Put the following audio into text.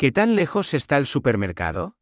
¿Qué tan lejos está el supermercado?